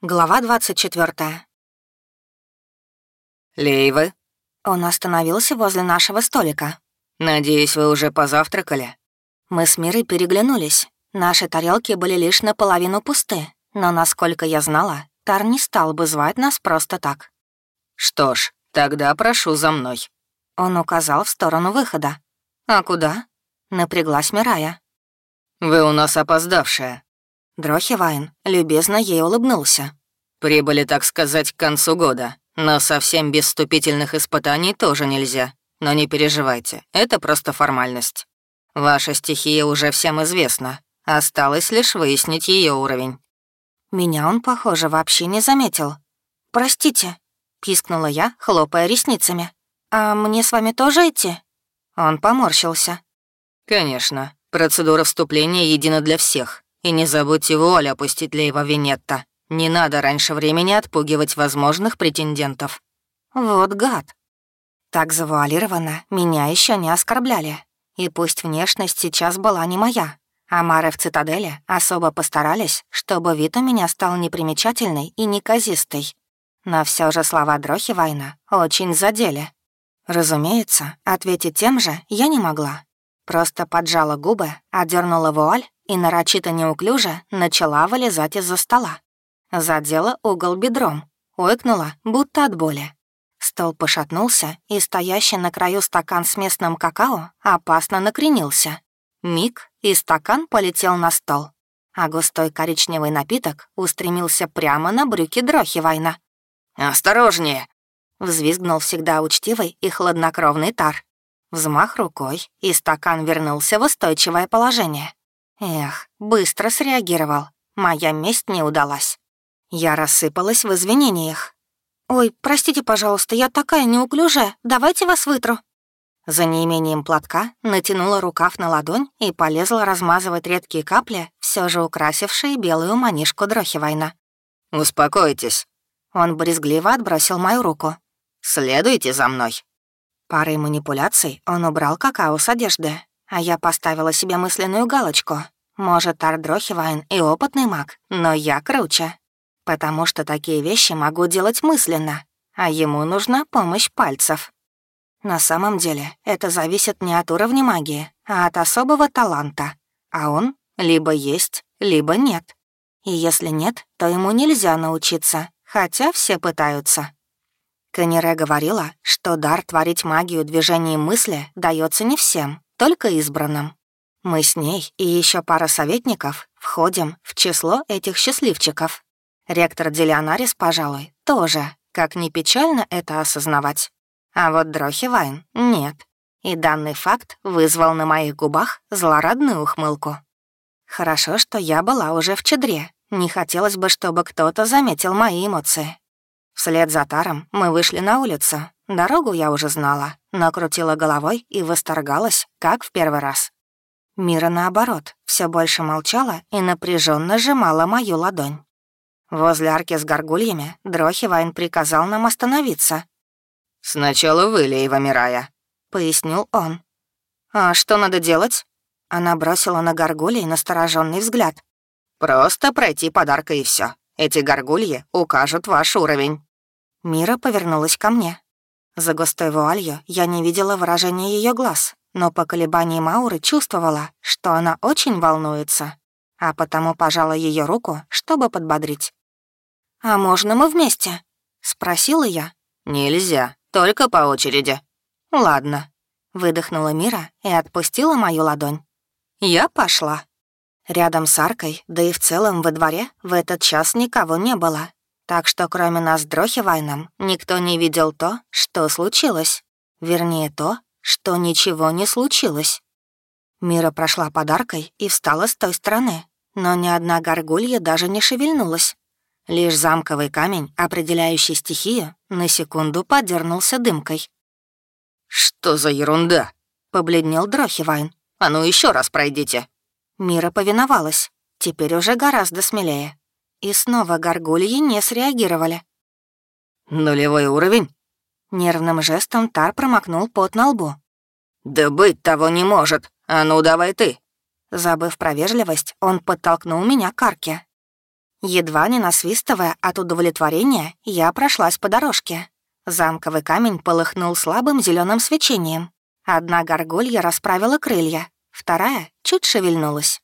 Глава 24. «Лейвы?» Он остановился возле нашего столика. «Надеюсь, вы уже позавтракали?» Мы с Мирой переглянулись. Наши тарелки были лишь наполовину пусты, но, насколько я знала, Тар не стал бы звать нас просто так. «Что ж, тогда прошу за мной». Он указал в сторону выхода. «А куда?» — напряглась Мирая. «Вы у нас опоздавшая», Дрохивайн любезно ей улыбнулся. «Прибыли, так сказать, к концу года, но совсем без вступительных испытаний тоже нельзя. Но не переживайте, это просто формальность. Ваша стихия уже всем известна, осталось лишь выяснить ее уровень». Меня он, похоже, вообще не заметил. «Простите», — пискнула я, хлопая ресницами. «А мне с вами тоже идти?» Он поморщился. «Конечно. Процедура вступления едина для всех. И не забудьте вуаль опустить Лейва Винетта. Не надо раньше времени отпугивать возможных претендентов». «Вот гад». Так завуалированно меня еще не оскорбляли. И пусть внешность сейчас была не моя, а Мары в цитадели особо постарались, чтобы вид у меня стал непримечательный и неказистый. Но все же слова Дрохи Вайна очень задели. Разумеется, ответить тем же я не могла. Просто поджала губы, отдернула вуаль и нарочито неуклюже начала вылезать из-за стола. Задела угол бедром, ойкнула, будто от боли. Стол пошатнулся, и стоящий на краю стакан с местным какао опасно накренился. Миг, и стакан полетел на стол, а густой коричневый напиток устремился прямо на брюки Дрохивайна. «Осторожнее!» — взвизгнул всегда учтивый и хладнокровный Тар. Взмах рукой, и стакан вернулся в устойчивое положение. Эх, быстро среагировал. Моя месть не удалась. Я рассыпалась в извинениях. «Ой, простите, пожалуйста, я такая неуклюжая, давайте вас вытру». За неимением платка натянула рукав на ладонь и полезла размазывать редкие капли, все же украсившие белую манишку Дрохивайна. «Успокойтесь». Он брезгливо отбросил мою руку. «Следуйте за мной». Парой манипуляций он убрал какао с одежды, а я поставила себе мысленную галочку. Может, Ардрохивайн и опытный маг, но я круче. Потому что такие вещи могу делать мысленно, а ему нужна помощь пальцев. На самом деле, это зависит не от уровня магии, а от особого таланта. А он либо есть, либо нет. И если нет, то ему нельзя научиться, хотя все пытаются. Канере говорила, что дар творить магию движением мысли дается не всем, только избранным. Мы с ней и еще пара советников входим в число этих счастливчиков. Ректор Делионарис, пожалуй, тоже, как ни печально это осознавать. А вот Дрохи Вайн — нет. И данный факт вызвал на моих губах злорадную ухмылку. Хорошо, что я была уже в чедре. Не хотелось бы, чтобы кто-то заметил мои эмоции. Вслед за Таром мы вышли на улицу, Дорогу я уже знала, но крутила головой и восторгалась, как в первый раз. Мира, наоборот, все больше молчала и напряженно сжимала мою ладонь. Возле арки с горгульями Дрохивайн приказал нам остановиться. «Сначала вы, Лейва Мирая», — пояснил он. «А что надо делать?» Она бросила на горгулей настороженный взгляд. «Просто пройти подарка и все. Эти горгульи укажут ваш уровень». Мира повернулась ко мне. За густой вуалью я не видела выражения ее глаз, но по колебаниям Мауры чувствовала, что она очень волнуется, а потому пожала ее руку, чтобы подбодрить. «А можно мы вместе?» — спросила я. «Нельзя, только по очереди». «Ладно», — выдохнула Мира и отпустила мою ладонь. Я пошла. Рядом с аркой, да и в целом во дворе в этот час никого не было, так что кроме нас с Дрохивайном никто не видел то, что случилось. Вернее, то, что ничего не случилось. Мира прошла подаркой и встала с той стороны, но ни одна горгулья даже не шевельнулась. Лишь замковый камень, определяющий стихию, на секунду подернулся дымкой. «Что за ерунда?» — побледнел Дрохивайн. «А ну еще раз пройдите». Мира повиновалась, теперь уже гораздо смелее. И снова горгульи не среагировали. «Нулевой уровень?» Нервным жестом Тар промокнул пот на лбу. «Да быть того не может! А ну, давай ты!» Забыв про вежливость, он подтолкнул меня к арке. Едва не насвистывая от удовлетворения, я прошлась по дорожке. Замковый камень полыхнул слабым зеленым свечением. Одна горгулья расправила крылья, вторая чуть шевельнулась.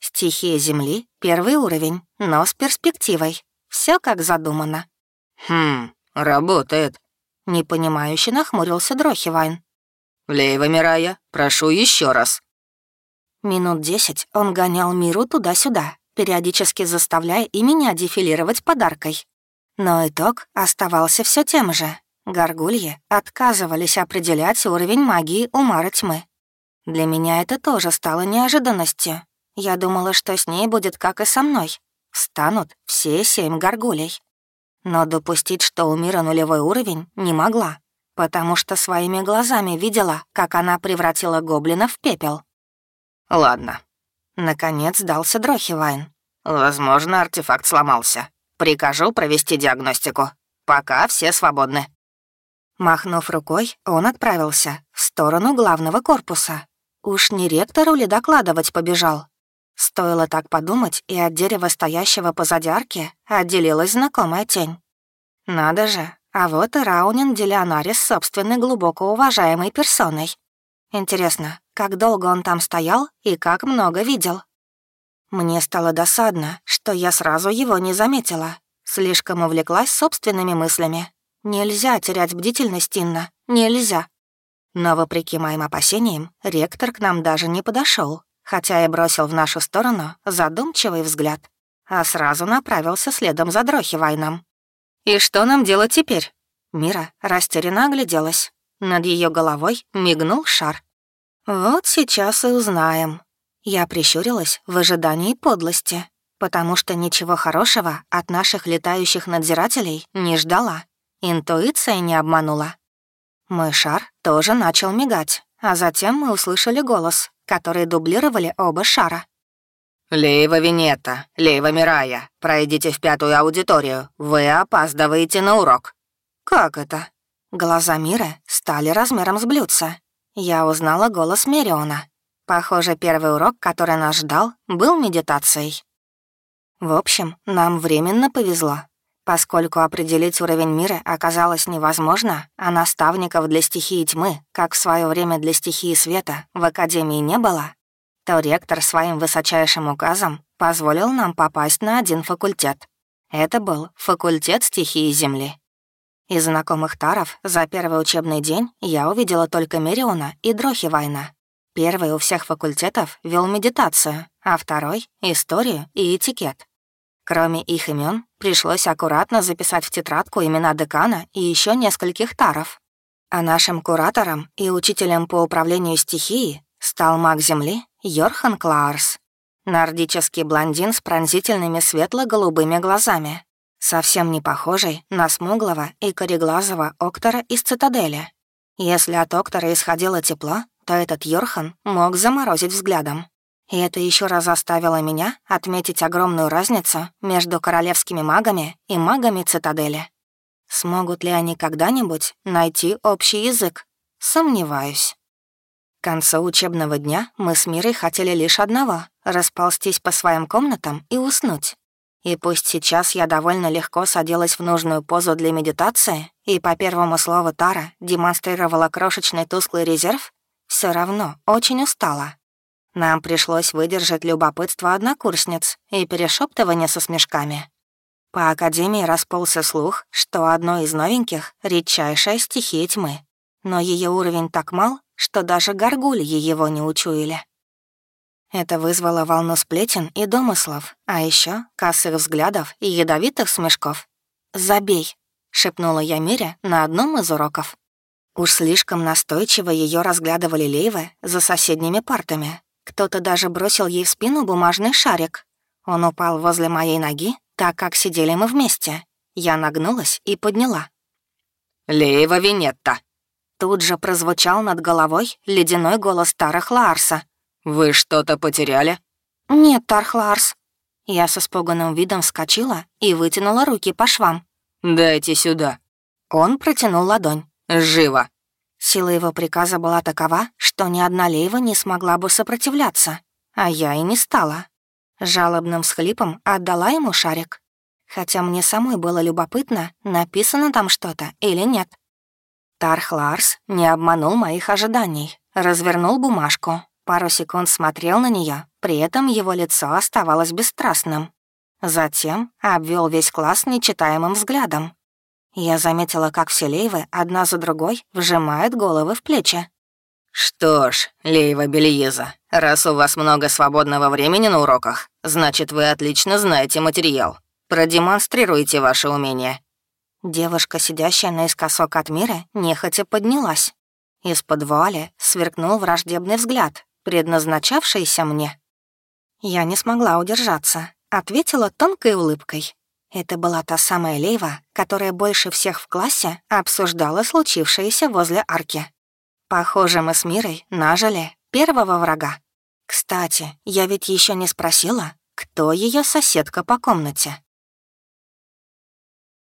Стихия Земли — первый уровень, но с перспективой. Все как задумано. «Хм, работает», — непонимающе нахмурился Дрохивайн. «Лейва Мирая, прошу еще раз». Минут десять он гонял миру туда-сюда, периодически заставляя и меня дефилировать подаркой. Но итог оставался все тем же. Горгульи отказывались определять уровень магии у Мары Тьмы. Для меня это тоже стало неожиданностью. Я думала, что с ней будет как и со мной. Станут все семь горгулей. Но допустить, что у мира нулевой уровень, не могла, потому что своими глазами видела, как она превратила гоблина в пепел. «Ладно». Наконец сдался Дрохивайн. «Возможно, артефакт сломался. Прикажу провести диагностику. Пока все свободны». Махнув рукой, он отправился в сторону главного корпуса. Уж не ректору ли докладывать побежал? Стоило так подумать, и от дерева, стоящего позади арки, отделилась знакомая тень. Надо же, а вот и Раунин Делионарис собственной глубоко уважаемой персоной. Интересно, как долго он там стоял и как много видел? Мне стало досадно, что я сразу его не заметила. Слишком увлеклась собственными мыслями. Нельзя терять бдительность, Инна, нельзя. Но, вопреки моим опасениям, ректор к нам даже не подошел, хотя и бросил в нашу сторону задумчивый взгляд, а сразу направился следом за Дрохивайном. «И что нам делать теперь?» Мира растерянно огляделась. Над ее головой мигнул шар. «Вот сейчас и узнаем». Я прищурилась в ожидании подлости, потому что ничего хорошего от наших летающих надзирателей не ждала. Интуиция не обманула. Мой шар тоже начал мигать, а затем мы услышали голос, который дублировали оба шара. «Лейва Винета, Лейва Мирая, пройдите в пятую аудиторию. Вы опаздываете на урок». «Как это?» Глаза Мира стали размером с блюдца. Я узнала голос Мериона. Похоже, первый урок, который нас ждал, был медитацией. В общем, нам временно повезло. Поскольку определить уровень мира оказалось невозможно, а наставников для стихии тьмы, как в свое время для стихии света, в Академии не было, то ректор своим высочайшим указом позволил нам попасть на один факультет. Это был факультет стихии Земли. Из знакомых таров за первый учебный день я увидела только Мериона и Дрохивайна. Первый у всех факультетов вел медитацию, а второй — историю и этикет. Кроме их имен, пришлось аккуратно записать в тетрадку имена декана и еще нескольких таров. А нашим куратором и учителем по управлению стихией стал маг Земли Йорхан Клаарс. Нордический блондин с пронзительными светло-голубыми глазами, совсем не похожий на смуглого и кореглазого Октора из Цитадели. Если от Октора исходило тепло, то этот Йорхан мог заморозить взглядом. И это еще раз заставило меня отметить огромную разницу между королевскими магами и магами цитадели. Смогут ли они когда-нибудь найти общий язык? Сомневаюсь. К концу учебного дня мы с Мирой хотели лишь одного — расползтись по своим комнатам и уснуть. И пусть сейчас я довольно легко садилась в нужную позу для медитации и по первому слову Тара демонстрировала крошечный тусклый резерв, все равно очень устала. Нам пришлось выдержать любопытство однокурсниц и перешептывание со смешками. По Академии расползся слух, что одно из новеньких — редчайшая стихия тьмы. Но ее уровень так мал, что даже горгульи его не учуяли. Это вызвало волну сплетен и домыслов, а еще косых взглядов и ядовитых смешков. «Забей», — шепнула я Мире на одном из уроков. Уж слишком настойчиво ее разглядывали Лейвы за соседними партами, кто-то даже бросил ей в спину бумажный шарик. Он упал возле моей ноги, так как сидели мы вместе. Я нагнулась и подняла. «Леева Винетта!» Тут же прозвучал над головой ледяной голос Тарах Ларса. «Вы что-то потеряли?» «Нет, Тарх Ларс». Я с испуганным видом вскочила и вытянула руки по швам. «Дайте сюда». Он протянул ладонь. «Живо!» Сила его приказа была такова, что ни одна Лейва не смогла бы сопротивляться, а я и не стала. Жалобным всхлипом отдала ему шарик. Хотя мне самой было любопытно, написано там что-то или нет. Тарх Ларс не обманул моих ожиданий, развернул бумажку, пару секунд смотрел на нее, при этом его лицо оставалось бесстрастным. Затем обвел весь класс нечитаемым взглядом. Я заметила, как все лейвы одна за другой вжимают головы в плечи. «Что ж, Лейва Бельеза, раз у вас много свободного времени на уроках, значит, вы отлично знаете материал. Продемонстрируйте ваше умение». Девушка, сидящая наискосок от мира, нехотя поднялась. Из-под вуали сверкнул враждебный взгляд, предназначавшийся мне. Я не смогла удержаться, ответила тонкой улыбкой. Это была та самая Лейва, которая больше всех в классе обсуждала случившееся возле арки. Похоже, мы с Мирой нажили первого врага. Кстати, я ведь еще не спросила, кто ее соседка по комнате.